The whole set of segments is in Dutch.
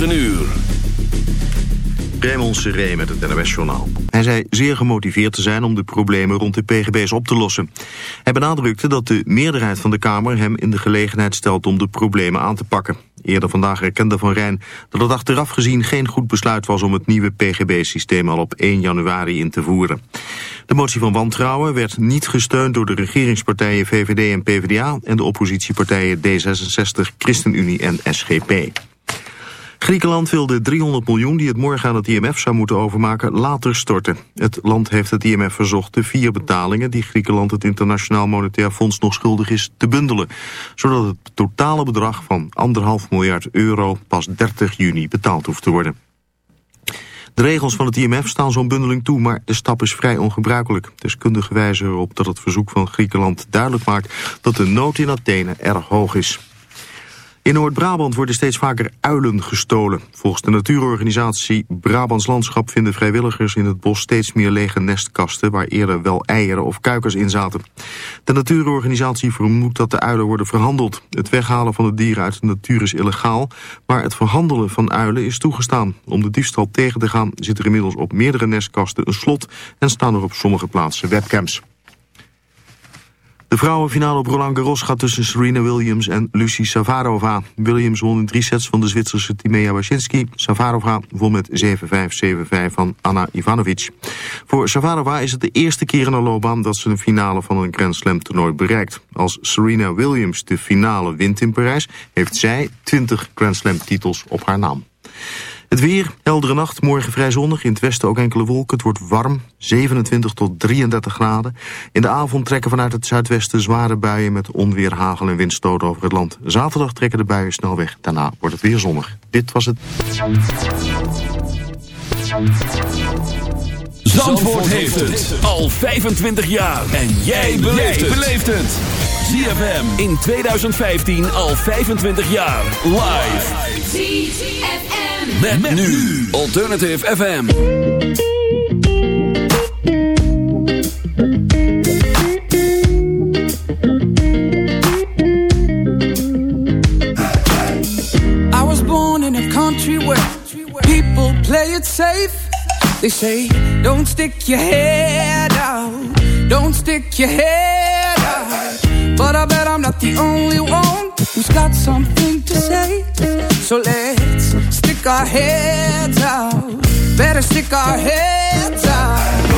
9 uur. Raymond Seré met het NOS-journaal. Hij zei zeer gemotiveerd te zijn om de problemen rond de pgb's op te lossen. Hij benadrukte dat de meerderheid van de Kamer hem in de gelegenheid stelt om de problemen aan te pakken. Eerder vandaag erkende Van Rijn dat het achteraf gezien geen goed besluit was om het nieuwe pgb-systeem al op 1 januari in te voeren. De motie van wantrouwen werd niet gesteund door de regeringspartijen VVD en PvdA en de oppositiepartijen D66, ChristenUnie en SGP. Griekenland wil de 300 miljoen die het morgen aan het IMF zou moeten overmaken later storten. Het land heeft het IMF verzocht de vier betalingen die Griekenland het Internationaal Monetair Fonds nog schuldig is te bundelen. Zodat het totale bedrag van anderhalf miljard euro pas 30 juni betaald hoeft te worden. De regels van het IMF staan zo'n bundeling toe, maar de stap is vrij ongebruikelijk. Deskundigen wijzen erop dat het verzoek van Griekenland duidelijk maakt dat de nood in Athene erg hoog is. In Noord-Brabant worden steeds vaker uilen gestolen. Volgens de natuurorganisatie Brabants Landschap vinden vrijwilligers in het bos steeds meer lege nestkasten waar eerder wel eieren of kuikens in zaten. De natuurorganisatie vermoedt dat de uilen worden verhandeld. Het weghalen van de dieren uit de natuur is illegaal, maar het verhandelen van uilen is toegestaan. Om de diefstal tegen te gaan zit er inmiddels op meerdere nestkasten een slot en staan er op sommige plaatsen webcams. De vrouwenfinale op Roland Garros gaat tussen Serena Williams en Lucie Savarova. Williams won in drie sets van de Zwitserse Timea Wasinski. Savarova won met 7-5, 7-5 van Anna Ivanovic. Voor Savarova is het de eerste keer in haar loopbaan dat ze een finale van een Grand Slam toernooi bereikt. Als Serena Williams de finale wint in Parijs, heeft zij 20 Grand Slam titels op haar naam. Het weer, heldere nacht, morgen vrij zonnig. In het westen ook enkele wolken. Het wordt warm, 27 tot 33 graden. In de avond trekken vanuit het zuidwesten zware buien... met onweer, hagel en windstoten over het land. Zaterdag trekken de buien snel weg. Daarna wordt het weer zonnig. Dit was het... Zandvoort heeft het al 25 jaar. En jij beleeft het. ZFM in 2015 al 25 jaar. Live. Met nu Alternative FM. I was born in a country where people play it safe. They say, don't stick your head out. Don't stick your head out. But I bet I'm not the only one who's got something to say. So let's stick our heads out. Better stick our heads out.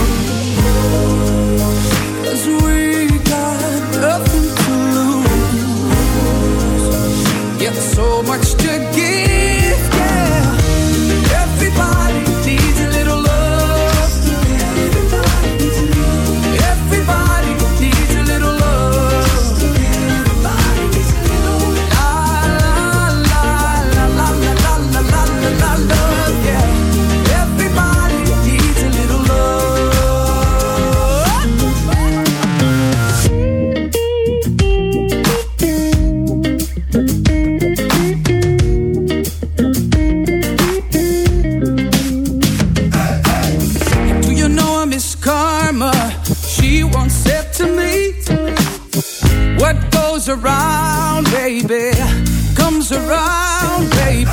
Cause we got nothing to lose. Yet so much to give,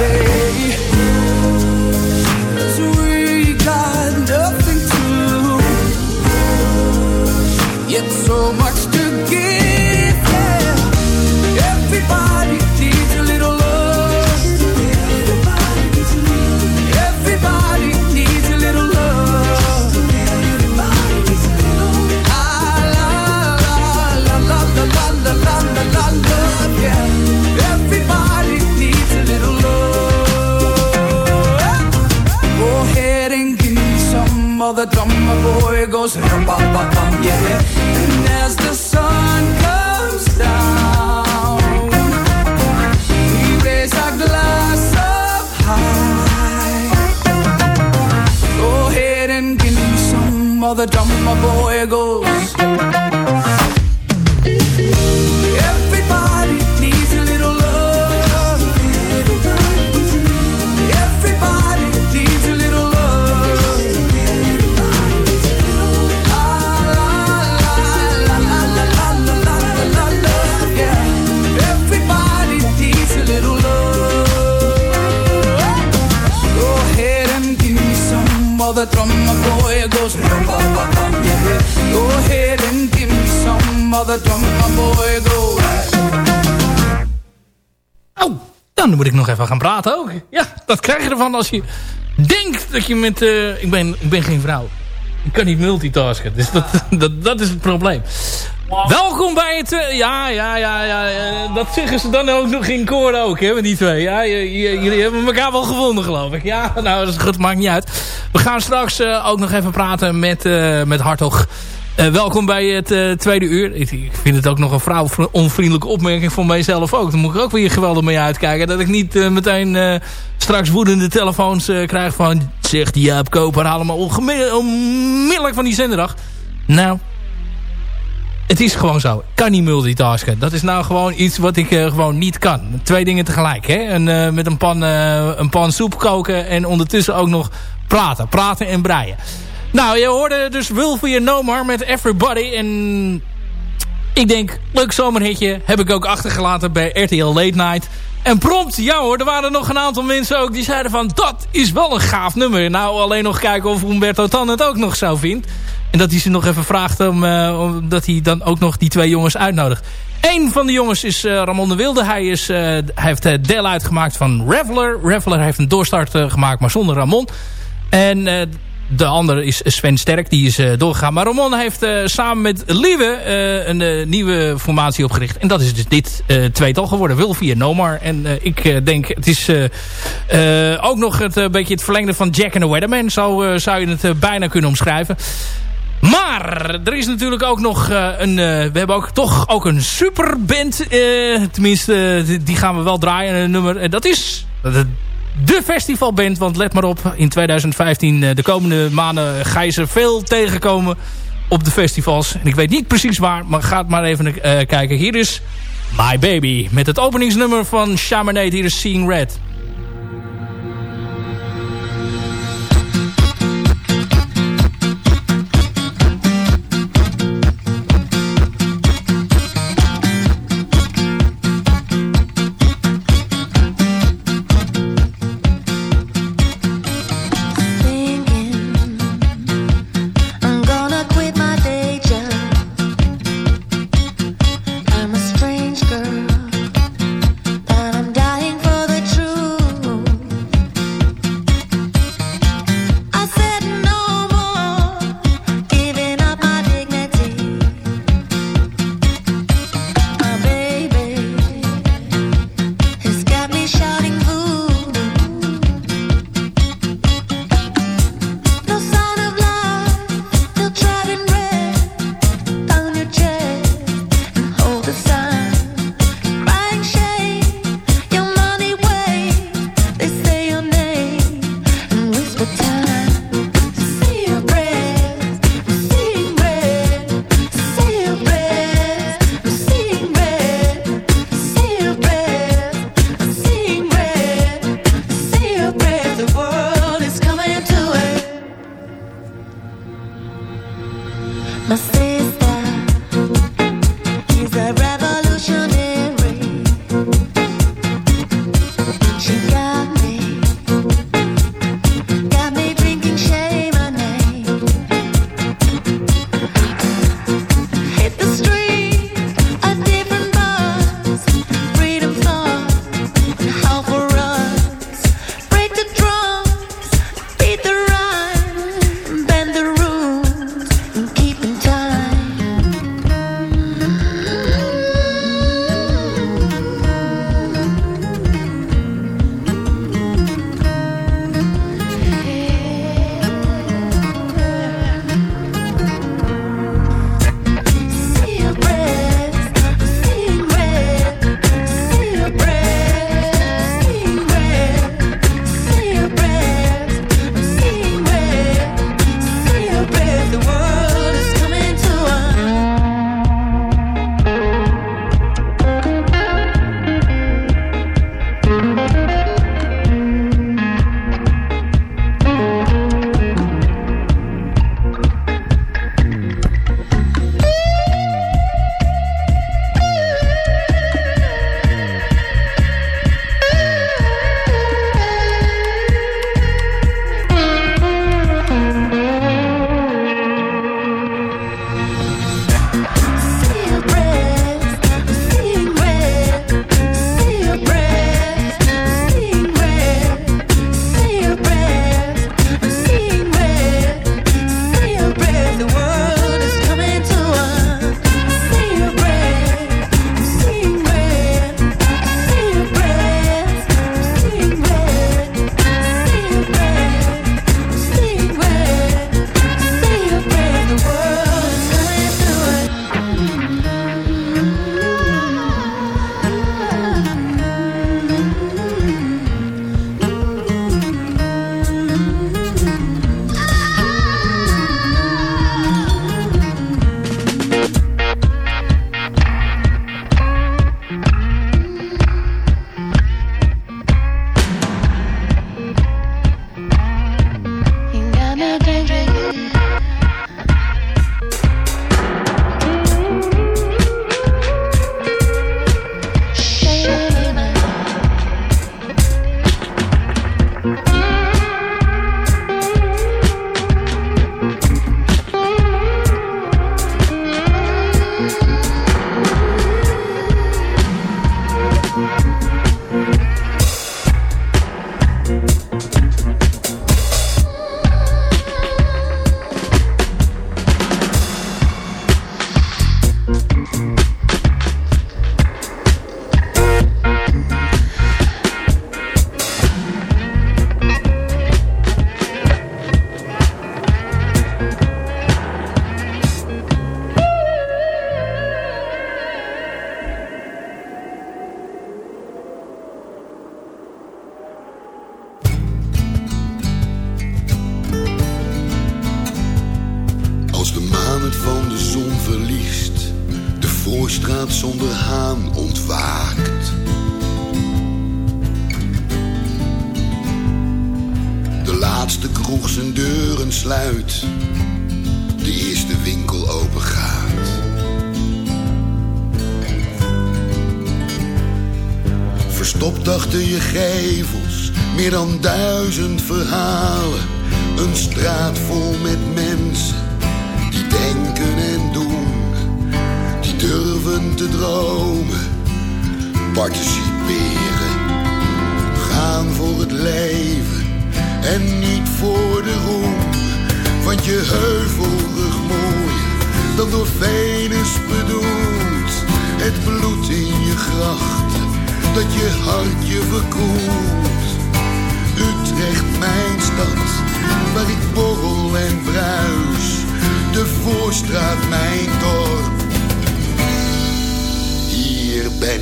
baby. Even gaan praten ook. Ja, dat krijg je ervan als je denkt dat je met... Uh, ik, ben, ik ben geen vrouw. Ik kan niet multitasken. Dus dat, dat, dat is het probleem. Welkom bij het... Uh, ja, ja, ja, ja. Uh, dat zeggen ze dan ook nog in koor ook, hè, met die twee. Ja, jullie hebben elkaar wel gevonden, geloof ik. Ja, nou, dat, is, dat maakt niet uit. We gaan straks ook nog even praten met, met Hartog. Welkom bij het tweede uur. Ik, vind het ook nog een vrouwonvriendelijke opmerking voor mijzelf ook. Dan moet ik ook weer geweldig mee uitkijken. Dat ik niet meteen straks woedende telefoons krijg van... Zegt Jaap Koper allemaal onmiddellijk van die zenderdag. Nou, het is gewoon zo. Kan niet multitasken. Dat is nou gewoon iets wat ik gewoon niet kan. Twee dingen tegelijk. Hè? Met een pan, een pan soep koken en ondertussen ook nog praten. Praten en breien. Nou, je hoorde dus Wilfie No More met Everybody. En ik denk, leuk zomerhitje. Heb ik ook achtergelaten bij RTL Late Night. En prompt, ja hoor, er waren nog een aantal mensen ook die zeiden van... dat is wel een gaaf nummer. Nou, alleen nog kijken of Humberto Tan het ook nog zou vinden. En dat hij ze nog even vraagt om, uh, dat hij dan ook nog die twee jongens uitnodigt. Eén van de jongens is uh, Ramon de Wilde. Hij, is, uh, hij heeft deel uitgemaakt van Reveler. Reveler heeft een doorstart gemaakt, maar zonder Ramon. En de andere is Sven Sterk, die is doorgegaan. Maar Ramon heeft samen met Lieve een nieuwe formatie opgericht. En dat is dus dit tweetal geworden. Wilfie Nomar. En ik denk, het is ook nog het beetje het verlengde van Jack and the Weatherman. Zo zou je het bijna kunnen omschrijven. Maar er is natuurlijk ook nog een... We hebben ook toch ook een superband. Tenminste, die gaan we wel draaien. Een nummer. En dat is de festivalband. Want let maar op, in 2015, de komende maanden ga je ze veel tegenkomen op de festivals. En ik weet niet precies waar, maar ga maar even kijken. Hier is My Baby. Met het openingsnummer van Chamonade. Hier is Seeing Red.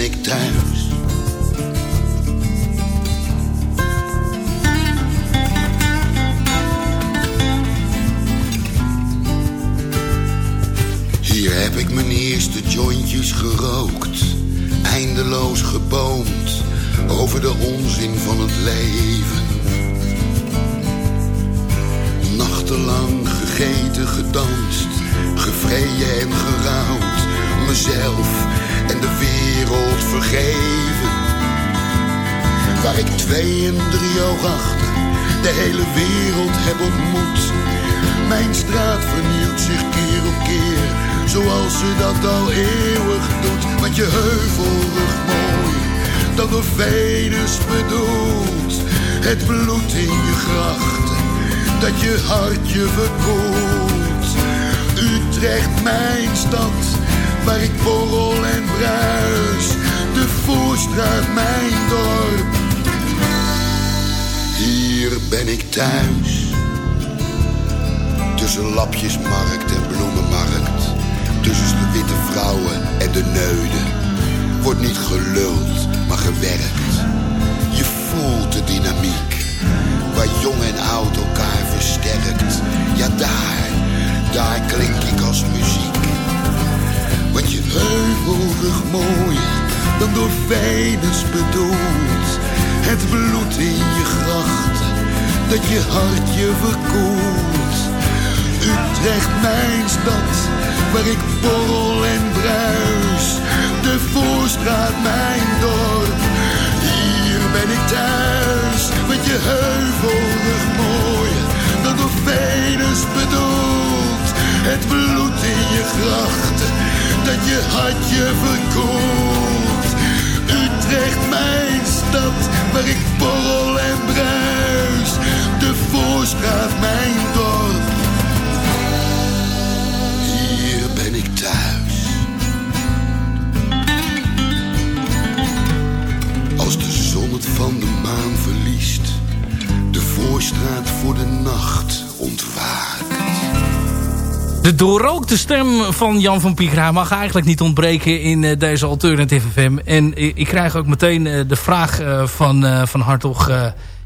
Ik thuis. Hier heb ik mijn eerste jointjes gerookt eindeloos geboomd over de onzin van het leven. Nachtenlang gegeten, gedanst, gevreden en gerouwd, mezelf en de wereld vergeven. Waar ik twee en drie oog achter de hele wereld heb ontmoet. Mijn straat vernieuwt zich keer op keer, zoals ze dat al eeuwig doet. Want je heuvelrug mooi, dat door Venus bedoelt. Het bloed in je grachten, dat je hart je verkoelt. Utrecht, mijn stad, waar ik borrel en bruis. De Voorstraat, mijn dorp. Hier ben ik thuis. Tussen lapjesmarkt en bloemenmarkt. Tussen de witte vrouwen en de neuden. Wordt niet geluld, maar gewerkt. Je voelt de dynamiek. Waar jong en oud elkaar versterkt. Ja, daar, daar klink ik als muziek. Heuvelrug mooier dan door Venus bedoeld. Het bloed in je grachten, dat je hart je verkoelt. Utrecht, mijn stad, waar ik borrel en bruis. De Voorstraat, mijn dorp, hier ben ik thuis. Met je heuvelrug mooier dan door Venus bedoeld. Het bloed in je grachten, dat je hart je verkoelt. Utrecht, mijn stad, waar ik borrel en bruis. De Voorstraat, mijn dorp. Hier ben ik thuis. Als de zon het van de maan verliest, de Voorstraat voor de nacht ontwaakt. De doorrookte stem van Jan van Piekra mag eigenlijk niet ontbreken in uh, deze Alternative FM. En uh, ik krijg ook meteen uh, de vraag van, van Hartog,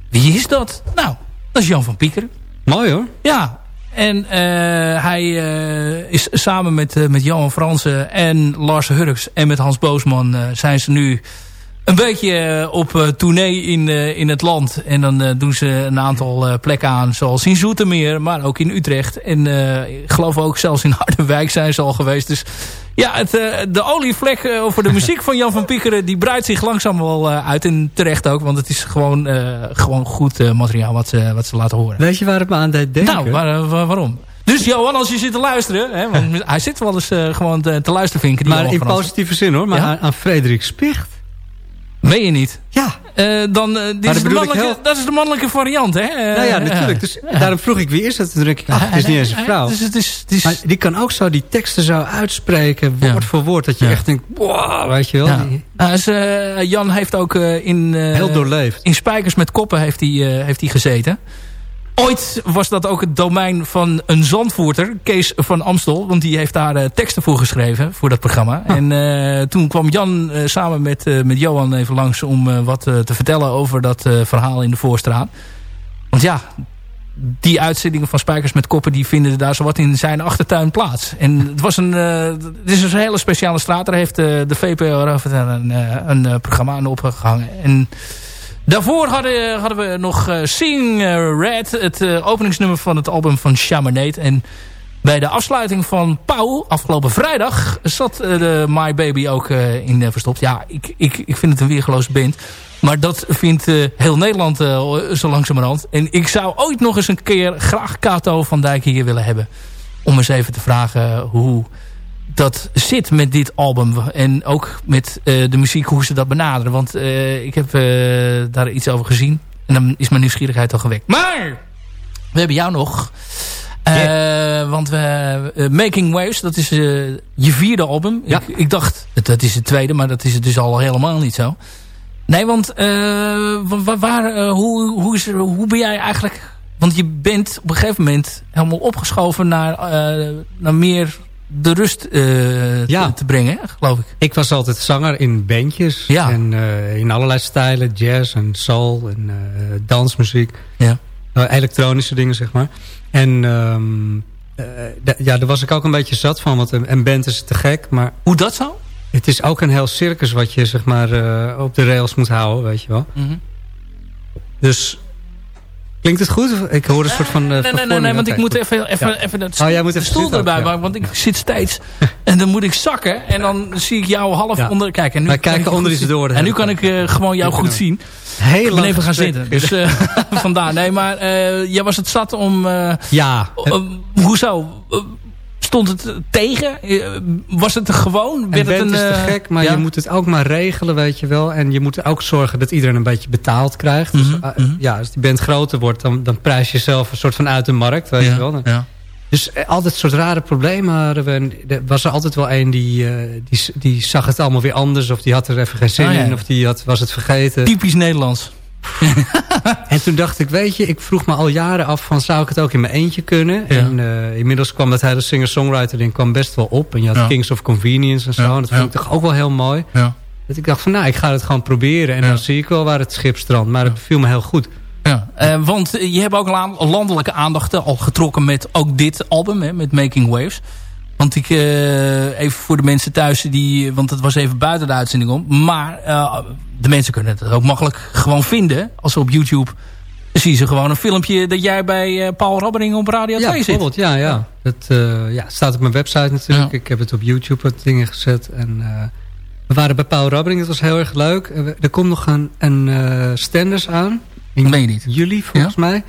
wie is dat? Nou, dat is Jan van Pieker. Mooi hoor. Ja, en hij is samen met, met Johan Fransen en Lars Hurks en met Hans Boosman zijn ze nu een beetje op uh, tournee in, uh, in het land. En dan doen ze een aantal plekken aan. Zoals in Zoetermeer, maar ook in Utrecht. En ik geloof ook zelfs in Harderwijk zijn ze al geweest. Dus ja, het, de olievlek over de muziek van Jan van Piekeren... die breidt zich langzaam wel uit. En terecht ook, want het is gewoon, gewoon goed materiaal wat, ze wat ze laten horen. Weet je waar het me aan deed denken? Nou, waar, waar, waarom? Dus Johan, als je zit te luisteren... Hè, want hij zit wel eens gewoon te, te luisteren, vinken. Maar in positieve zin hoor, maar ja? aan, aan Frederik Spicht... Meen je niet? Ja. Uh, dan, uh, dit is de mannelijke, dat is de mannelijke variant, hè? Uh, nou ja, natuurlijk. Dus daarom vroeg ik wie is dat? Toen denk ik, ach, het is niet eens een vrouw. Dus het is, het is... Maar die kan ook zo die teksten zo uitspreken, woord voor woord. Dat je echt denkt, wow, weet je wel. Ja. Nou, dus, Jan heeft ook in... Heel doorleefd. In Spijkers met Koppen heeft hij heeft hij gezeten. Ooit was dat ook het domein van een zandvoerter, Kees van Amstel. Want die heeft daar uh, teksten voor geschreven, voor dat programma. Oh. En uh, toen kwam Jan uh, samen met, met Johan even langs om wat te vertellen over dat verhaal in de Voorstraat. Want ja, die uitzendingen van Spijkers met Koppen... die vinden daar zowat in zijn achtertuin plaats. En het, was een, het is een hele speciale straat. Daar heeft de VPRO een, een programma aan opgehangen. En daarvoor hadden, hadden we nog Sing Red. Het openingsnummer van het album van Chamonade. En bij de afsluiting van Pauw afgelopen vrijdag zat de My Baby ook in verstopt. Ja, ik, ik, ik vind het een weergeloos band. Maar dat vindt heel Nederland zo langzamerhand. En ik zou ooit nog eens een keer graag Kato van Dijk hier willen hebben. Om eens even te vragen hoe dat zit met dit album. En ook met uh, de muziek, hoe ze dat benaderen. Want ik heb daar iets over gezien. En dan is mijn nieuwsgierigheid al gewekt. Maar we hebben jou nog. Yeah. want we, Making Waves, dat is je vierde album. Ja. Ik, ik dacht, dat is het tweede, maar dat is het dus al helemaal niet zo. Nee, want waar, hoe, hoe, is, hoe ben jij eigenlijk... Want je bent op een gegeven moment helemaal opgeschoven naar, uh, naar meer de rust ja. te, te, brengen, geloof ik. Ik was altijd zanger in bandjes. Ja. En in allerlei stijlen. Jazz en soul en dansmuziek. Ja. elektronische dingen, zeg maar. En um, ja, daar was ik ook een beetje zat van. Want een, een band is te gek. Maar... Hoe dat zo? Het is ook een heel circus wat je zeg maar, op de rails moet houden, weet je wel. Mm -hmm. Dus Klinkt het goed? Ik hoor een soort van... Uh, nee, nee, nee, nee, want ik moet even, even, ja. even het oh, jij moet even stoel erbij maken. Want ik zit steeds... en dan moet ik zakken. En dan zie ik jou half ja. onder... Kijk, en nu Wij kijken onder iets door. En nu kan ik uh, gewoon jou goed zien. Heel lang even gaan zitten. Dus uh, vandaar. Nee, maar jij was het zat om... ja. hoezo? Stond het tegen? Eh, was het gewoon? Werd het een, is te eh, gek, maar je moet het ook maar regelen, weet je wel. En je moet ook zorgen dat iedereen een beetje betaald krijgt. dus, uh, ja, als die band groter wordt, dan, dan prijs je zelf een soort van uit de markt, weet je wel. Ja. Dus altijd soort rare problemen hadden we. Er was er altijd wel een die, die, die zag het allemaal weer anders. Of die had er even geen zin ah, in. Of die had, was het vergeten. Typisch Nederlands. en toen dacht ik, weet je, ik vroeg me al jaren af van zou ik het ook in mijn eentje kunnen? En uh, inmiddels kwam dat hele singer-songwriter ding kwam best wel op. En je had Kings of Convenience en zo. En dat vond ik toch ook wel heel mooi. Dat ik dacht van nou, ik ga het gewoon proberen. En dan zie ik wel waar het schip strandt. Maar het viel me heel goed. Ja, uh, want je hebt ook landelijke aandacht al getrokken met ook dit album, hè, met Making Waves. Want ik, uh, even voor de mensen thuis, die, want het was even buiten de uitzending om. Maar uh, de mensen kunnen het ook makkelijk gewoon vinden. Als ze op YouTube zien ze gewoon een filmpje dat jij bij uh, Paul Rabbering op Radio ja, 2 zit. Bijvoorbeeld, ja, ja. Dat ja, staat op mijn website natuurlijk. Ja. Ik heb het op YouTube wat dingen gezet. En, we waren bij Paul Rabbering, dat was heel erg leuk. Er komt nog een, een standers aan. In Meen niet. juli volgens mij.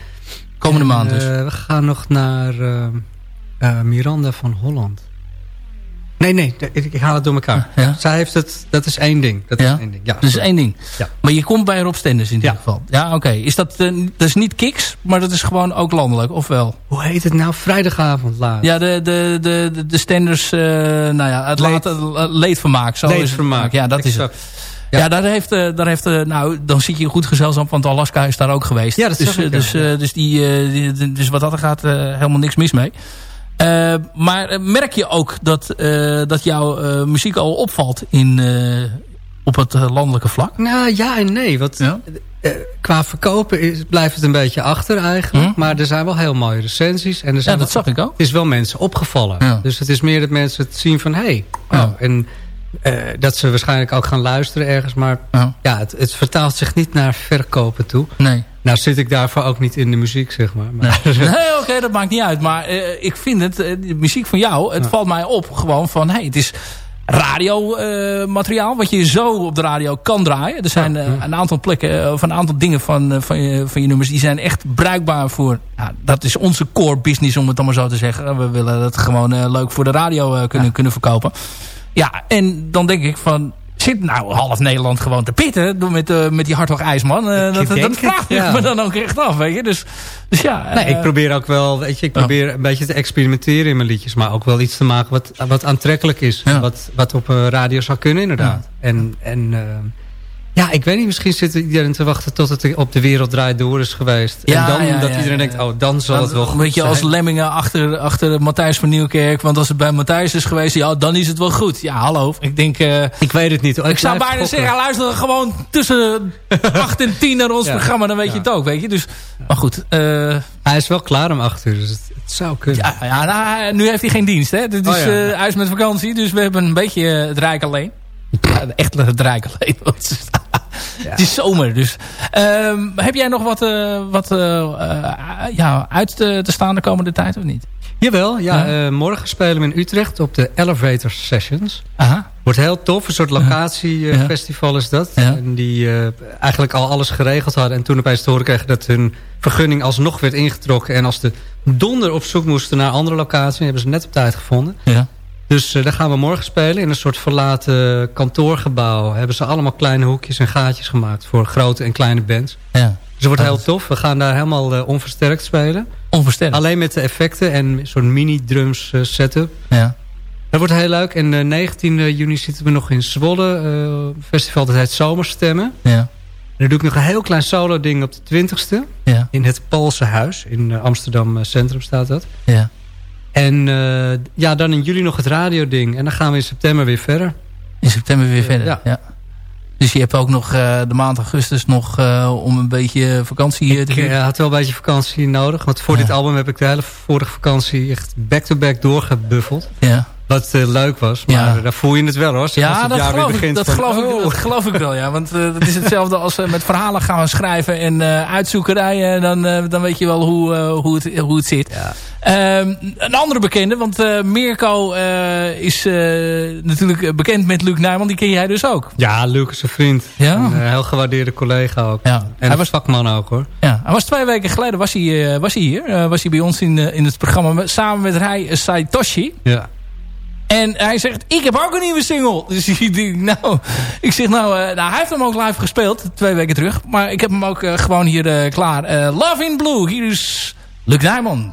Komende en, maand dus. we gaan nog naar uh, Miranda van Holland. Nee, nee, ik, ik haal het door elkaar. Ja? Zij heeft het, dat is één ding. Dat ja? is één ding. Ja, dat is één ding. Ja. Maar je komt bij Rob Stenders in ieder geval. Ja, oké. Okay. Is dat, uh, dat is niet Kiks, maar dat is gewoon ook landelijk, of wel? Hoe heet het nou? Vrijdagavond laat. Ja, de, de, de, de Stenders, uh, nou ja, het Leed. late, leedvermaak. Zo leedvermaak. Ja, dat exact. is het. Ja, ja daar heeft, daar heeft nou, dan zit je goed gezelschap, want Alaska is daar ook geweest. Ja, dat is dus, dus, dus, die, die, dus wat dat er gaat, helemaal niks mis mee. Uh, maar merk je ook dat, uh, dat jouw uh, muziek al opvalt in, op het landelijke vlak? Nou ja en nee. Want ja? qua verkopen is, blijft het een beetje achter eigenlijk. Hm? Maar er zijn wel heel mooie recensies. En er zijn ja, dat zag ik ook. Het is wel mensen opgevallen. Ja. Dus het is meer dat mensen het zien van... hé, hey, oh, en dat ze waarschijnlijk ook gaan luisteren ergens. Maar ja, het, het vertaalt zich niet naar verkopen toe. Nee. Nou zit ik daarvoor ook niet in de muziek, zeg maar. maar nee, nee oké, dat maakt niet uit. Maar uh, ik vind het, uh, de muziek van jou, het ja. valt mij op gewoon van... Hey, het is radiomateriaal uh, wat je zo op de radio kan draaien. Er zijn een aantal plekken, of een aantal dingen van, van, je, van je nummers... die zijn echt bruikbaar voor... dat is onze core business, om het dan maar zo te zeggen. We willen dat gewoon leuk voor de radio kunnen, kunnen verkopen. Ja, en dan denk ik van zit nou half Nederland gewoon te pitten met, uh, met die Hartog IJsman. Uh, dat, dat vraag ik ja. me dan ook echt af, weet je. Dus, dus ja. Nee, ik probeer ook wel, weet je, ik probeer een beetje te experimenteren in mijn liedjes. Maar ook wel iets te maken wat, wat aantrekkelijk is. Wat, wat op radio zou kunnen, inderdaad. En, en Ja, ik weet niet. Misschien zit iedereen te wachten tot het op de wereld draait door is geweest. Ja, en dan ja, dat ja, iedereen denkt, oh, dan zal het wel Een goed beetje als lemmingen achter, achter Matthijs van Nieuwkerk. Want als het bij Matthijs is geweest, ja, dan is het wel goed. Ja, hallo. Ik denk... eh, Ik weet het niet. ik zou bijna gokken. zeggen, luister gewoon tussen 8 en 10 naar ons programma. Dan weet je het ook, weet je. Dus, maar goed. eh, Hij is wel klaar om acht uur, dus het, het zou kunnen. ja, ja nou, nu heeft hij geen dienst, hè. Dit is, Oh, eh, hij is met vakantie, dus we hebben een beetje het rijk alleen. Ja, echt het rijk alleen. Het is zomer, dus. Ehm, heb jij nog wat, eh, wat eh, eh, ja, uit te, te staan de komende tijd of niet? Jawel, ja. Ja. morgen spelen we in Utrecht op de Elevator Sessions. Aha. Wordt heel tof. Een soort locatiefestival is dat. En die eigenlijk al alles geregeld hadden. En toen opeens te horen kregen dat hun vergunning alsnog werd ingetrokken. En als de donder op zoek moesten naar andere locaties. hebben ze net op tijd gevonden. Ja. Dus eh, daar gaan we morgen spelen. In een soort verlaten kantoorgebouw. Hebben ze allemaal kleine hoekjes en gaatjes gemaakt. Voor grote en kleine bands. ja. Dus het wordt heel tof. We gaan daar helemaal eh, onversterkt spelen. Onversterkt. Alleen met de effecten en zo'n mini-drums eh, setup. Ja. Dat wordt heel leuk. En eh 19 juni zitten we nog in Zwolle. festival dat heet Zomerstemmen. Ja. En dan doe ik nog een heel klein solo ding op de 20ste. Ja. In het Poolse Huis. In Amsterdam Centrum staat dat. Ja. En eh, ja, dan in juli nog het radio ding. En dan gaan we in september weer verder. In september weer verder. Ja. ja. Dus je hebt ook nog eh, de maand augustus nog eh, om een beetje vakantie eh, te Ik had wel een beetje vakantie nodig. Want voor Ja. dit album heb ik de hele vorige vakantie echt back-to-back doorgebuffeld. Ja, Wat eh, leuk was. Maar Ja. daar voel je het wel hoor. Als ja het dat, jaar geloof weer ik, begint. dat, van, geloof ik, oh. dat geloof ik wel. Ja. Want uh, het is hetzelfde als uh, met verhalen gaan schrijven en uh, uitzoekerijen. Dan, dan weet je wel hoe, hoe, het, hoe het zit. Ja. Um, een andere bekende, want Mirko is natuurlijk bekend met Luc Nijman. Die ken jij dus ook. Ja, Luc is een vriend. Ja. Een heel gewaardeerde collega ook. Ja. En hij was vakman ook hoor. Ja, hij was twee weken geleden was hij, was hij hier. Was hij bij ons in, in het programma samen met Rai Saitoshi. Ja. En hij zegt, ik heb ook een nieuwe single. Dus ik denk, nou, ik zeg nou, uh, nou, hij heeft hem ook live gespeeld, twee weken terug. Maar ik heb hem ook uh, gewoon hier uh, klaar. Love in Blue, hier is Luc Nijman.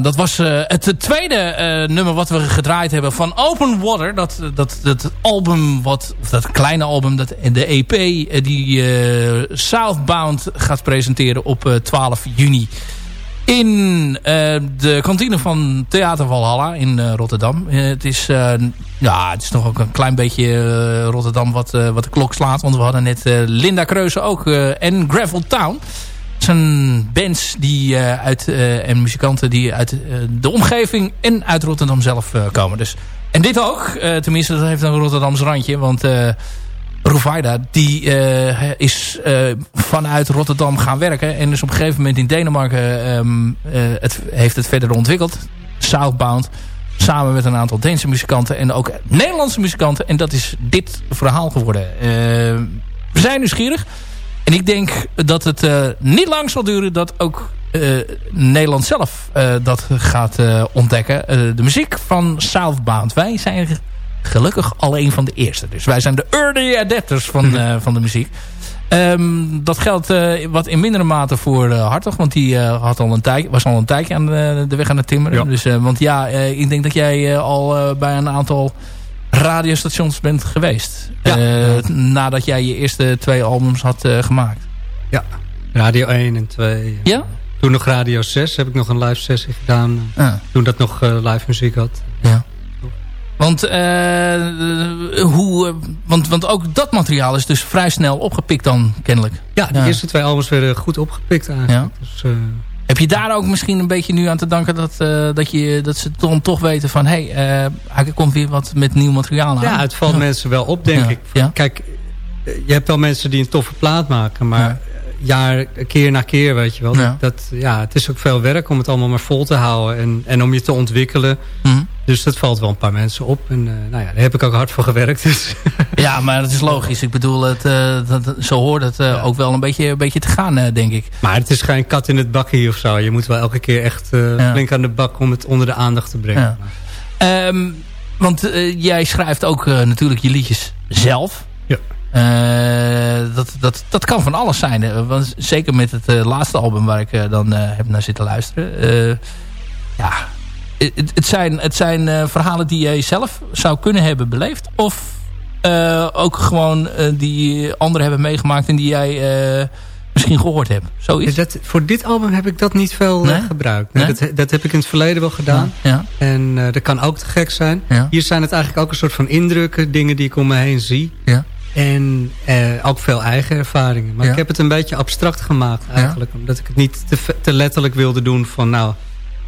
dat was uh, het tweede uh, nummer wat we gedraaid hebben van Open Water. Dat, dat, dat album, wat, of dat kleine album, dat, de EP die uh, Southbound gaat presenteren op 12 juni. in de kantine van Theater Valhalla in Rotterdam. het, is, ja, het is nog ook een klein beetje Rotterdam wat, wat de klok slaat. Want we hadden net Linda Kreuze ook en Gravel Town zijn bands die, uit, en muzikanten die uit de omgeving en uit Rotterdam zelf komen. Dus, en dit ook. tenminste, dat heeft een Rotterdams randje. Want Rovaida, die is vanuit Rotterdam gaan werken. En is op een gegeven moment in Denemarken um, het, heeft het verder ontwikkeld. Southbound. Samen met een aantal Deense muzikanten en ook Nederlandse muzikanten. En dat is dit verhaal geworden. we zijn nieuwsgierig. En ik denk dat het uh, niet lang zal duren dat ook uh, Nederland zelf uh, dat gaat ontdekken. de muziek van Southbound. Wij zijn gelukkig al een van de eerste. Dus wij zijn de early adapters van, mhm. van de muziek. Um, dat geldt wat in mindere mate voor Hartog. Want die had al een was al een tijdje aan de, de weg aan het timmeren. Ja. Dus, want ja, ik denk dat jij al bij een aantal radiostations bent geweest. Ja. Uh, nadat jij je eerste twee albums had uh, gemaakt. Ja, Radio 1 en 2. Ja? Toen nog Radio 6 heb ik nog een live sessie gedaan. Ah. Toen dat nog live muziek had. Ja. Want, hoe, want, want ook dat materiaal is dus vrij snel opgepikt dan, kennelijk. Ja, de ja. eerste twee albums werden goed opgepikt eigenlijk. Ja. Dus, heb je daar ook misschien een beetje nu aan te danken dat, uh, dat, je, dat ze dan toch weten van... hé, hey, uh, er komt weer wat met nieuw materiaal aan. Ja, het valt mensen wel op, denk ik. Ja. Kijk, je hebt wel mensen die een toffe plaat maken, maar jaar, keer na keer, weet je wel. Ja. Dat, ja, het is ook veel werk om het allemaal maar vol te houden en, en om je te ontwikkelen. Mhm. Dus dat valt wel een paar mensen op. En uh, nou ja, daar heb ik ook hard voor gewerkt. Dus. Ja, maar dat is logisch. Ik bedoel, het, uh, dat, zo hoort het uh, ja. ook wel een beetje, een beetje te gaan, denk ik. Maar het is geen kat in het bakje of zo. Je moet wel elke keer echt ja. flink aan de bak om het onder de aandacht te brengen. Um, want jij schrijft ook natuurlijk je liedjes zelf. Uh, dat, dat, dat kan van alles zijn. Want zeker met het uh, laatste album waar ik dan heb naar zitten luisteren. ja, het, het, zijn, het zijn verhalen die jij zelf zou kunnen hebben beleefd. Of ook gewoon die anderen hebben meegemaakt en die jij misschien gehoord hebt. Zoiets. Dat, voor dit album heb ik dat niet veel nee? gebruikt. Nee? Dat, dat heb ik in het verleden wel gedaan. Ja, ja. En dat kan ook te gek zijn. Ja. Hier zijn het eigenlijk ook een soort van indrukken. Dingen die ik om me heen zie. En eh, ook veel eigen ervaringen. Maar ja. ik heb het een beetje abstract gemaakt eigenlijk. Ja. Omdat ik het niet te, te, letterlijk wilde doen van... nou,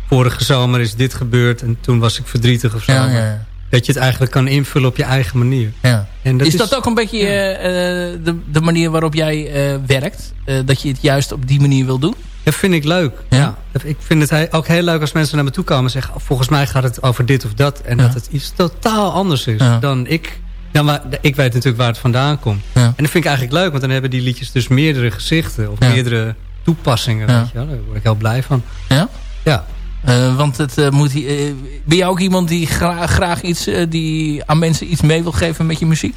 vorige zomer is dit gebeurd en toen was ik verdrietig of zo. Ja, dat je het eigenlijk kan invullen op je eigen manier. Ja. En dat is, is dat ook een beetje uh, de, de manier waarop jij uh, werkt? Uh, dat je het juist op die manier wil doen? Dat vind ik leuk. Ja. Ik vind het ook heel leuk als mensen naar me toe komen en zeggen... volgens mij gaat het over dit of dat. En dat het iets totaal anders is dan ik ja, maar ik weet natuurlijk waar het vandaan komt. Ja. En dat vind ik eigenlijk leuk, want dan hebben die liedjes dus meerdere gezichten of ja. meerdere toepassingen. Weet je wel? Daar word ik heel blij van. Ja? Ja. Uh, want het, uh, moet, uh, ben je ook iemand die gra graag iets, die aan mensen iets mee wil geven met je muziek?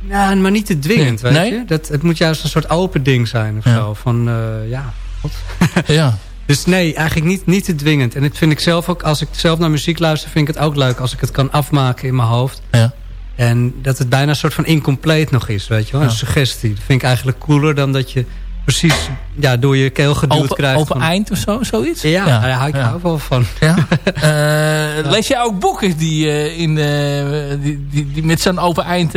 Ja, maar niet te dwingend, nee. weet nee? je. Dat, het moet juist een soort open ding zijn of zo. Van, ja, god. ja. Dus nee, eigenlijk niet, niet te dwingend. En dat vind ik zelf ook, als ik zelf naar muziek luister, vind ik het ook leuk als ik het kan afmaken in mijn hoofd. Ja. En dat het bijna een soort van incompleet nog is, weet je wel. Een Ja. suggestie. Dat vind ik eigenlijk cooler dan dat je precies ja, door je keel geduwd Open, krijgt. open van- eind of zo, zoiets? Ja, ja. daar hou ik ja. ook wel van. Ja? Eh, Lees jij ook boeken die, eh, in, eh, die, die, die met zo'n open eind...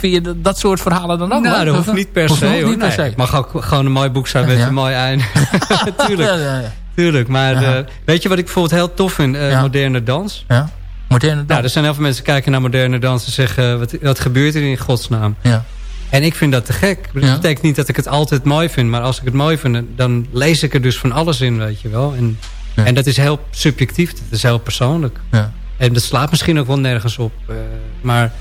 vind je dat, dat soort verhalen dan ook nou, dat hoeft niet per se hoor. niet per Nee, se. het mag ook gewoon een mooi boek zijn met Ja. een mooi eind. Tuurlijk, Ja, ja, ja. tuurlijk. Maar Ja. weet je wat ik bijvoorbeeld heel tof vind? Ja. Moderne dans. ja. Moderne dans. Nou, er zijn heel veel mensen die kijken naar moderne dans en zeggen... wat, wat gebeurt er in godsnaam? ja. En ik vind dat te gek. Dat Ja. betekent niet dat ik het altijd mooi vind. Maar als ik het mooi vind, dan lees ik er dus van alles in, weet je wel. En, Ja. en dat is heel subjectief. Dat is heel persoonlijk. Ja. En dat slaat misschien ook wel nergens op. eh, maar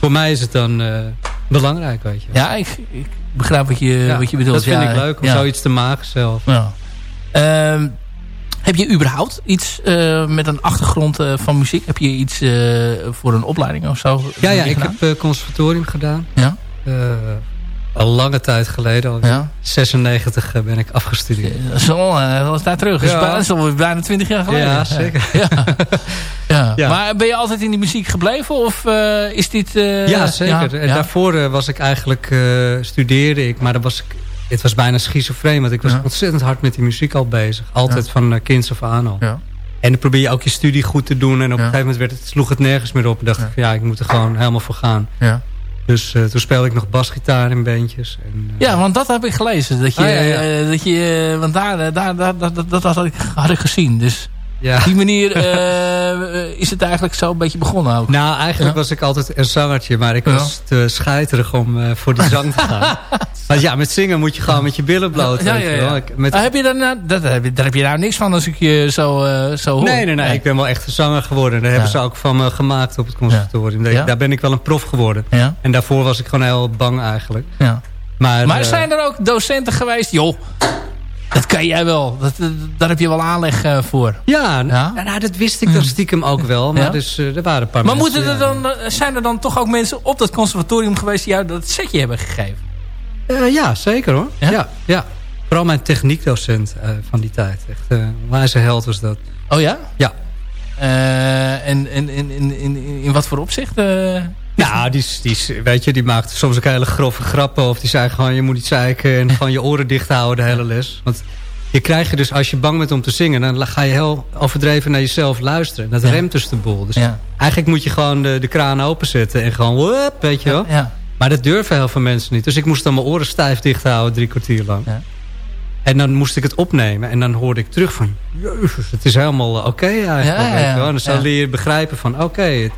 voor mij is het dan eh, belangrijk, weet je wel. Ja, ik, ik begrijp wat je, Ja, wat je bedoelt. Dat vind ja, ik leuk om ja. zoiets te maken zelf. Ja. Heb je überhaupt iets eh, met een achtergrond eh, van muziek? Heb je iets eh, voor een opleiding of zo? Ja, ja gedaan? ik heb conservatorium gedaan. Ja? Al lange tijd geleden. Al Ja. 96 eh, ben ik afgestudeerd. Dat is al daar terug. Dat is Ja. Dat bijna 20 jaar geleden. Ja, zeker. Ja. ja. Maar ben je altijd in die muziek gebleven? Of is dit... ja, zeker. En daarvoor was ik eigenlijk, studeerde ik, maar dan was ik het was bijna schizofreen. Want ik was ontzettend hard met die muziek al bezig. Altijd van uh, kinds of aan al. Ja. En dan probeer je ook je studie goed te doen. En op een gegeven moment werd het, sloeg het nergens meer op. En dacht ik van ja, ik moet er gewoon helemaal voor gaan. Ja. Dus uh, toen speelde ik nog basgitaar in bandjes. En, uh, ja, want dat heb ik gelezen. Dat je, ah, ja, ja. Uh, dat je, want daar, daar, daar, dat, dat, dat had, ik, had ik gezien. Dus ja. Op die manier uh, is het eigenlijk zo een beetje begonnen ook. Nou, eigenlijk was ik altijd een zangertje. Maar ik was te scheiterig om uh, voor die zang te gaan. Want ja, met zingen moet je gewoon met je billen bloot. Ja, ja, heb je nou, dat, heb je, daar heb je nou niks van als ik je zo, uh, zo hoor. Nee, nee, nee, Ik ben wel echt een zanger geworden. Daar hebben ze ook van me gemaakt op het conservatorium. Daar, daar ben ik wel een prof geworden. En daarvoor was ik gewoon heel bang eigenlijk. Ja. Maar, maar zijn er ook docenten geweest? Joh, dat kan jij wel. Dat, daar heb je wel aanleg uh, voor. Ja, ja? Nou, dat wist ik dan hm. stiekem ook wel. Maar dus, uh, er waren een paar maar mensen, moeten er dan, eh, zijn er dan toch ook mensen op dat conservatorium geweest... die jou dat setje hebben gegeven? Uh, ja, zeker hoor. Ja? ja? Vooral mijn techniekdocent van die tijd. Echt een wijze held was dat. Oh ja? Ja. en in, in, in, in, in wat voor opzicht... Nou, die, die, weet je, die maakt soms ook hele grove grappen. Of die zei gewoon, je moet niet zeiken en gewoon je oren dicht houden de hele les. Want je krijgt je dus, als je bang bent om te zingen... dan ga je heel overdreven naar jezelf luisteren. Dat remt dus de boel. Dus eigenlijk moet je gewoon de, de kraan openzetten en gewoon... Weet je wel. Ja. Maar dat durven heel veel mensen niet. Dus ik moest dan mijn oren stijf dicht houden, drie kwartier lang. En dan moest ik het opnemen. En dan hoorde ik terug van... Jezus, het is helemaal oké okay eigenlijk. Ja, ja, En dan leer je begrijpen van... Oké,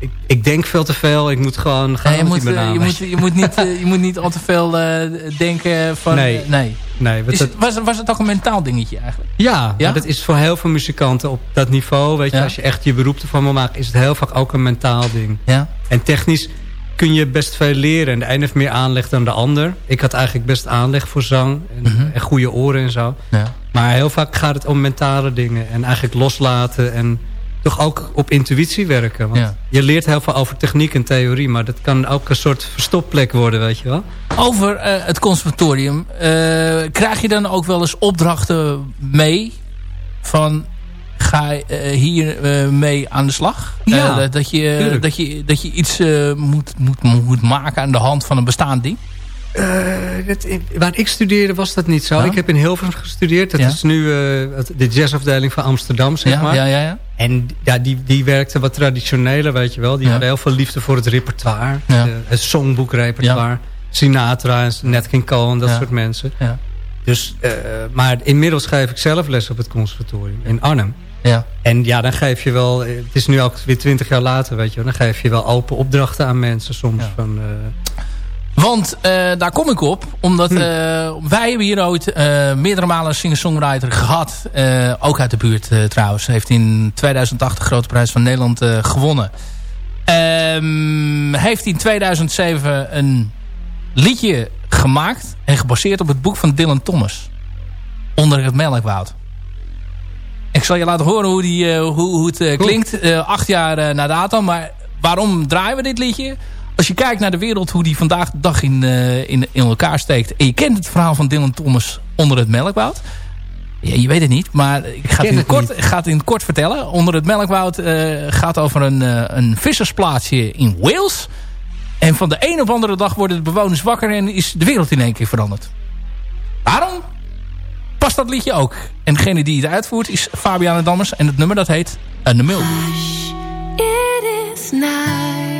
ik, ik denk veel te veel. Ik moet gewoon gaan je, moet, uh, je, moet, je, moet niet, uh, je moet niet al te veel uh, denken van... Nee. nee. nee is, was, was het ook een mentaal dingetje eigenlijk? Ja, ja? dat is voor heel veel muzikanten op dat niveau. Weet je, Als je echt je beroep ervan wil maken... is het heel vaak ook een mentaal ding. Ja. En technisch kun je best veel leren. En de een heeft meer aanleg dan de ander. Ik had eigenlijk best aanleg voor zang. En, mm -hmm. en goede oren en zo. Ja. Maar heel vaak gaat het om mentale dingen. En eigenlijk loslaten en toch ook op intuïtie werken. Want je leert heel veel over techniek en theorie... maar dat kan ook een soort verstopplek worden, weet je wel. Over uh, het conservatorium... Uh, krijg je dan ook wel eens opdrachten mee... van ga uh, hier mee aan de slag? Ja, dat, je, dat, je, dat je iets moet, moet, moet maken aan de hand van een bestaand ding? Uh, waar ik studeerde was dat niet zo. Ik heb in Hilversum gestudeerd. Dat is nu uh, de jazzafdeling van Amsterdam, zeg ja, maar. Ja, ja, ja. En ja, die, die werkte wat traditioneler, weet je wel. Die hadden heel veel liefde voor het repertoire. De, het songboekrepertoire. Sinatra en Nat King Cole en dat soort mensen. Ja. Dus, uh, maar inmiddels geef ik zelf les op het conservatorium in Arnhem. Ja. En ja, dan geef je wel... Het is nu ook weer twintig jaar later, weet je wel. Dan geef je wel open opdrachten aan mensen soms. Van, want uh, daar kom ik op. Omdat uh, wij hebben hier ooit uh, meerdere malen singer-songwriter gehad. ook uit de buurt trouwens. Heeft in 2008 de Grote Prijs van Nederland gewonnen. Um, heeft in 2007 een liedje gemaakt. En gebaseerd op het boek van Dylan Thomas. Onder het melkwoud. Ik zal je laten horen hoe, die, hoe, hoe het klinkt. acht jaar na datum. Maar waarom draaien we dit liedje? Als je kijkt naar de wereld, hoe die vandaag de dag in, uh, in, in elkaar steekt. En je kent het verhaal van Dylan Thomas onder het melkwoud. Ja, je weet het niet, maar ik ga het, in, kort, ga het in kort vertellen. Onder het melkwoud uh, gaat over een, uh, een vissersplaatsje in Wales. En van de een op andere dag worden de bewoners wakker en is de wereld in één keer veranderd. Waarom past dat liedje ook. En degene die het uitvoert is Fabiana Dammers. En het nummer dat heet Een de Milk. It is night.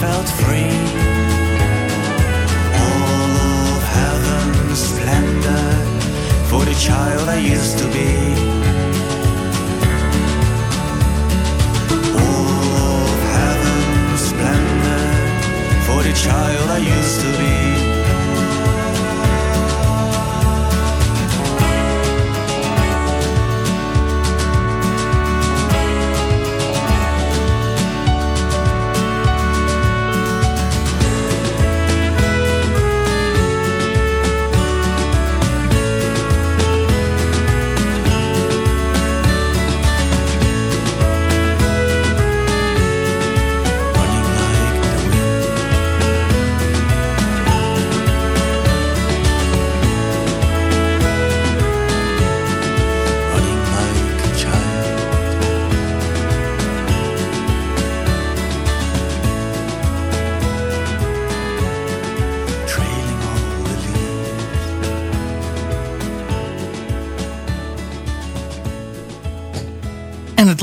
felt free. All of heaven's splendor for the child I used to be. All of heaven's splendor for the child I used to be.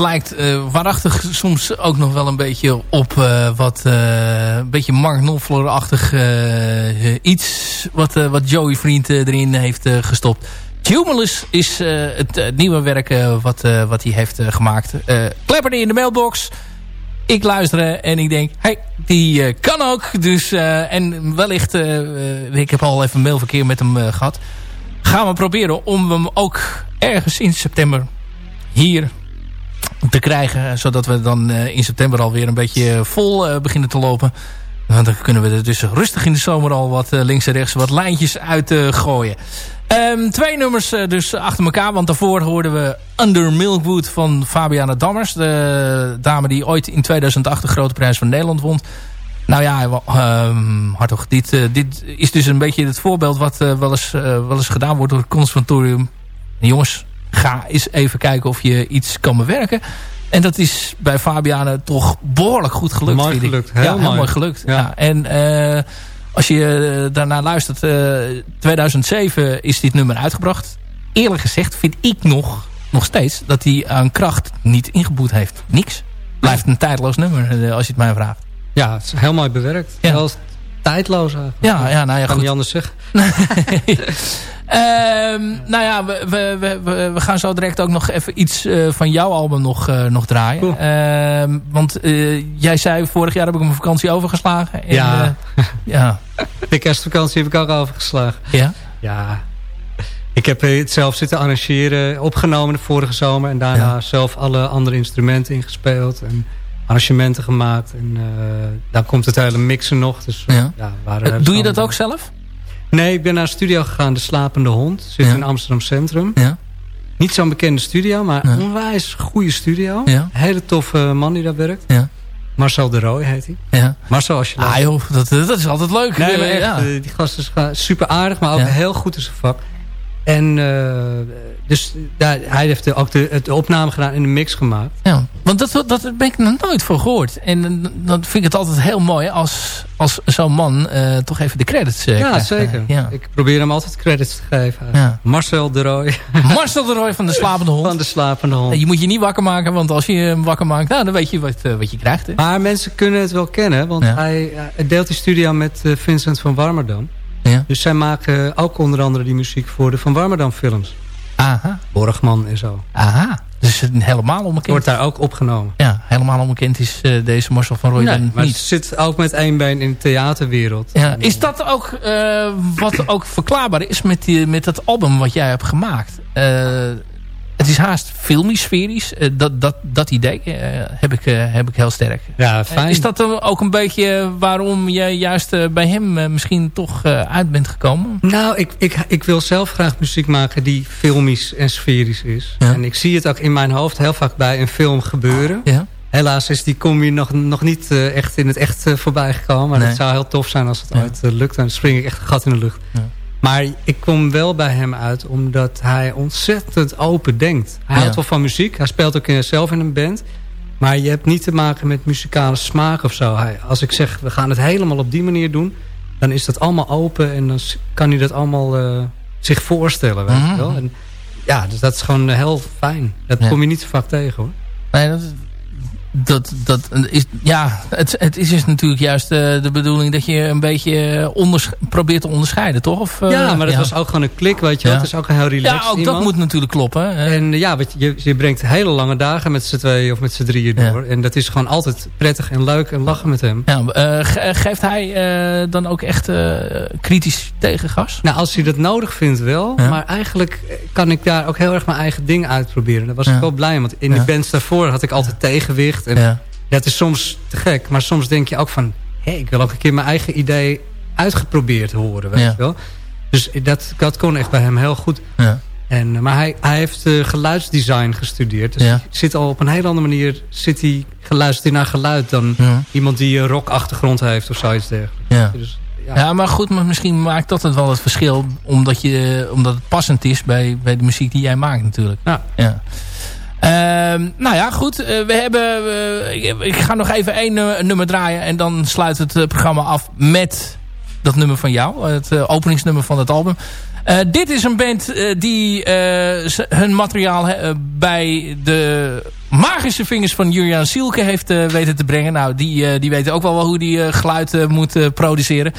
Lijkt eh, waarachtig soms ook nog wel een beetje op eh, wat eh, een beetje Mark Knopfler-achtig iets wat, wat Joey Vriend erin heeft gestopt. Humulus is het nieuwe werk wat, wat hij heeft gemaakt. Klepperde in de mailbox. Ik luister en ik denk, hey, die kan ook. Dus, en wellicht, ik heb al even mailverkeer met hem eh, gehad. Gaan we proberen om hem ook ergens in september hier te krijgen. Zodat we dan eh, in september alweer een beetje vol eh, beginnen te lopen. Dan kunnen we er dus rustig in de zomer al wat eh, links en rechts wat lijntjes uit eh, gooien. Ehm, twee nummers eh, dus achter elkaar. Want daarvoor hoorden we Under Milkwood van Fabiana Dammers. De dame die ooit in 2008 de Grote Prijs van Nederland won. Nou ja, wel, ehm, Hartog, dit, eh, is dus een beetje het voorbeeld... wat eh, wel, eens, eh, wel eens gedaan wordt door het conservatorium. Jongens, ga eens even kijken of je iets kan bewerken. En dat is bij Fabiana toch behoorlijk goed gelukt. Mooi vind ik. gelukt, heel ja, mooi. mooi gelukt. Ja. Ja. En eh, als je eh, daarnaar luistert, eh 2007 is dit nummer uitgebracht. Eerlijk gezegd vind ik nog, nog steeds dat hij aan kracht niet ingeboet heeft. Niks. Blijft een tijdloos nummer, eh, als je het mij vraagt. Ja, het is heel mooi bewerkt. Ja. Tijdloos eigenlijk. Ja, ja nou ja, kan goed. niet anders zeggen. Ehm, nou ja, we, we, we, we- gaan zo direct ook nog even iets eh, van jouw album nog, eh, nog draaien. Cool. Ehm, want eh, jij zei, vorig jaar heb ik mijn vakantie overgeslagen. En, Ja. eh, ja. De kerstvakantie heb ik ook overgeslagen. Ja. Ja. Ik heb het zelf zitten arrangeren, opgenomen de vorige zomer. En daarna Ja. zelf alle andere instrumenten ingespeeld. En arrangementen gemaakt. En eh, daar komt het hele mixen nog. Dus, Ja. ja, we waren Eh, Doe je dat ook zelf? Nee, ik ben naar een studio gegaan. De Slapende Hond. Zit Ja. in Amsterdam Centrum. Ja. Niet zo'n bekende studio, maar een onwijs goede studio. Ja. Hele toffe man die daar werkt. Ja. Marcel de Rooij heet hij. ja. Marcel, als je Ah joh, dat, dat is altijd leuk. Nee, Eh, echt, ja. eh, die gast is super aardig, maar ook Ja. heel goed in zijn vak. En dus daar, hij heeft ook de, de, opname gedaan en de mix gemaakt. Ja, want dat, dat ben ik nog nooit voor gehoord. En dan vind ik het altijd heel mooi als, als zo'n man uh, toch even de credits uh, Ja, krijgt. zeker. Ja. Ik probeer hem altijd credits te geven. Ja. Marcel de Roy. Marcel de Roy van de Slapende Hond. Van de Slapende Hond. je moet je niet wakker maken, want als je hem wakker maakt... Nou, dan weet je wat, wat je krijgt. Hè? Maar mensen kunnen het wel kennen, want hij deelt die studio met Vincent van Warmerdam. Ja. Dus zij maken ook onder andere die muziek voor de Van Warmerdam films. Aha. Borgman en zo. Aha. Dus helemaal onbekend. Wordt daar ook opgenomen. Ja, helemaal onbekend is uh, deze Marcel van Rooij nee, maar niet. zit ook met één been in de theaterwereld. Ja, is dat ook uh, wat ook verklaarbaar is met, die, met dat album wat jij hebt gemaakt? Uh, het is haast filmisch, sferisch. Uh, dat, dat, dat idee uh, heb, ik, uh, heb ik heel sterk. Ja, fijn. is dat ook een beetje waarom je juist bij hem misschien toch uit bent gekomen? Nou, ik, ik, ik wil zelf graag muziek maken die filmisch en sferisch is. Ja. En ik zie het ook in mijn hoofd heel vaak bij een film gebeuren. Ja. Helaas is die combi nog, nog niet echt in het echt voorbij gekomen. Maar nee. het zou heel tof zijn als het ooit lukt. Dan spring ik echt een gat in de lucht. Ja. Maar ik kom wel bij hem uit omdat hij ontzettend open denkt. Hij ja. houdt wel van muziek. Hij speelt ook zelf in een band. Maar je hebt niet te maken met muzikale smaak of zo. Hij, als ik zeg, we gaan het helemaal op die manier doen... dan is dat allemaal open en dan kan hij dat allemaal uh, zich voorstellen. Weet Mhm. je wel? En, ja, dus dat is gewoon heel fijn. Dat Ja. kom je niet zo vaak tegen hoor. Nee, dat, dat, dat is, ja, het, het is dus natuurlijk juist eh, de bedoeling dat je een beetje onders, probeert te onderscheiden, toch? Of, eh, ja, maar dat was ook gewoon een klik, weet je wel. Ja. Het is ook een heel relaxed Ja, ook iemand. dat moet natuurlijk kloppen. hè. En eh, ja, je, je, brengt hele lange dagen met z'n tweeën of met z'n drieën Ja. door. En dat is gewoon altijd prettig en leuk en lachen met hem. Eh, ge- geeft hij eh, dan ook echt eh, kritisch tegengas? Nou, als hij dat nodig vindt wel. Maar eigenlijk kan ik daar ook heel erg mijn eigen ding uitproberen. Daar was ik wel blij Want in de bands daarvoor had ik altijd tegenwicht. En Ja. Dat is soms te gek. Maar soms denk je ook van... Hé, ik wil ook een keer mijn eigen idee uitgeprobeerd horen. Weet Ja. je wel? Dus dat, dat kon echt bij hem heel goed. Ja. En, eh, maar hij, hij heeft eh, geluidsdesign gestudeerd. Dus Ja. zit al op een hele andere manier zit hij geluisterd naar geluid... dan Ja. iemand die een rockachtergrond heeft of zoiets dergelijks. Ja. Dus, ja. Ja, maar goed, maar misschien maakt dat het wel het verschil. Omdat, je, omdat het passend is bij, bij de muziek die jij maakt natuurlijk. Ja. Ehm, nou ja, goed. eh, we hebben, eh, ik- ga nog even één nummer, nummer draaien. En dan sluit het eh, programma af met dat nummer van jou. Het eh, openingsnummer van het album. Eh, dit is een band eh, die eh, hun materiaal eh, bij de magische vingers van Julian Sielke heeft eh, weten te brengen. Nou, die, eh, die weten ook wel hoe die eh, geluid eh, moet eh, produceren.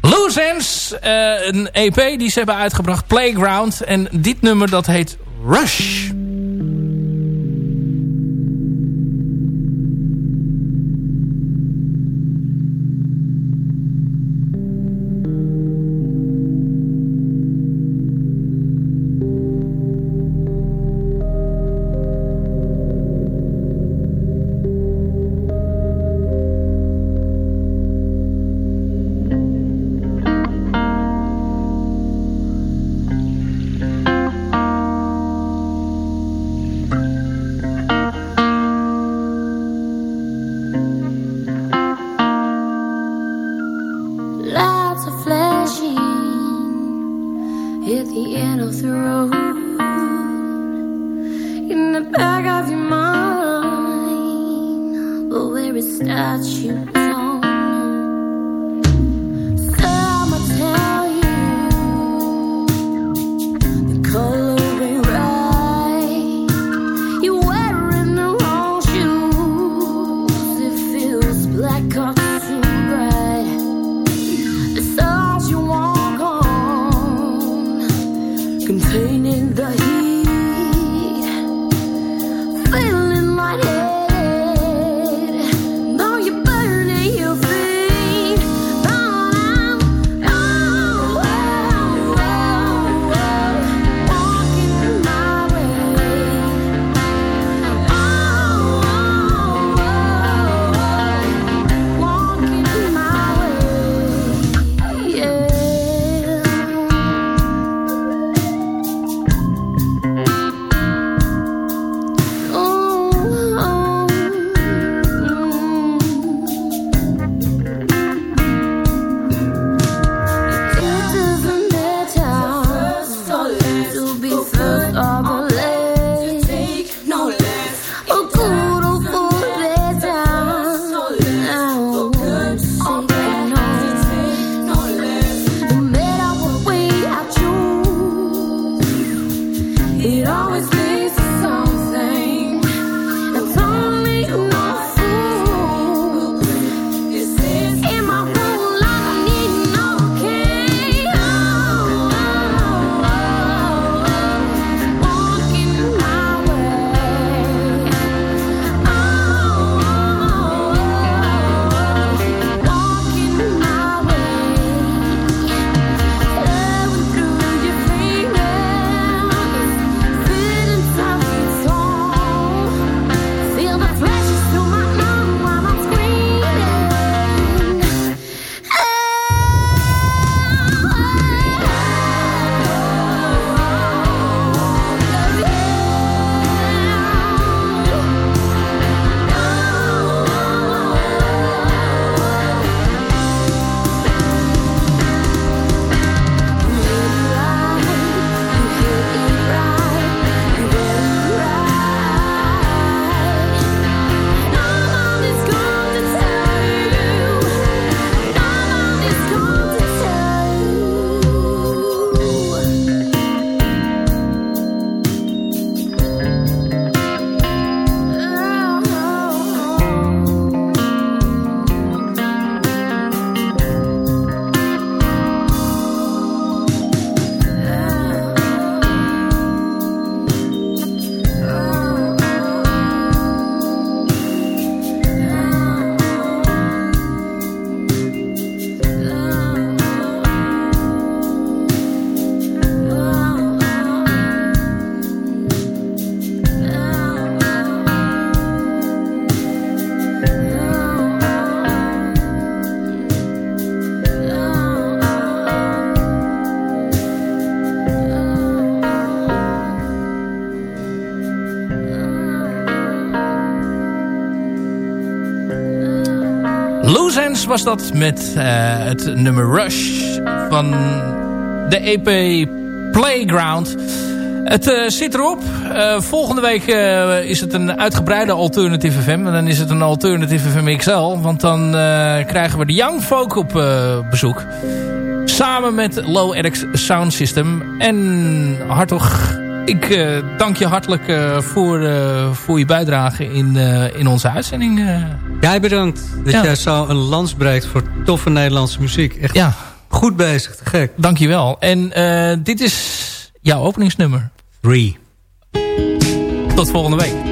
Loose Ends, eh, een EP die ze hebben uitgebracht. Playground. En dit nummer dat heet Rush. Come. Was dat met het nummer Rush van de EP Playground. Het zit erop. volgende week is het een uitgebreide Alternative FM. En dan is het een Alternative FM XL. Want dan krijgen we de Young Folk op bezoek. Samen met Low EdX Sound System. En Hartog, ik uh, dank je hartelijk uh, voor, uh, voor je bijdrage in, in onze uitzending. Jij bedankt dat ja. jij zo een lans breekt voor toffe Nederlandse muziek. Echt ja. goed bezig, te gek. Dank je wel. En dit is jouw openingsnummer. Free. Tot volgende week.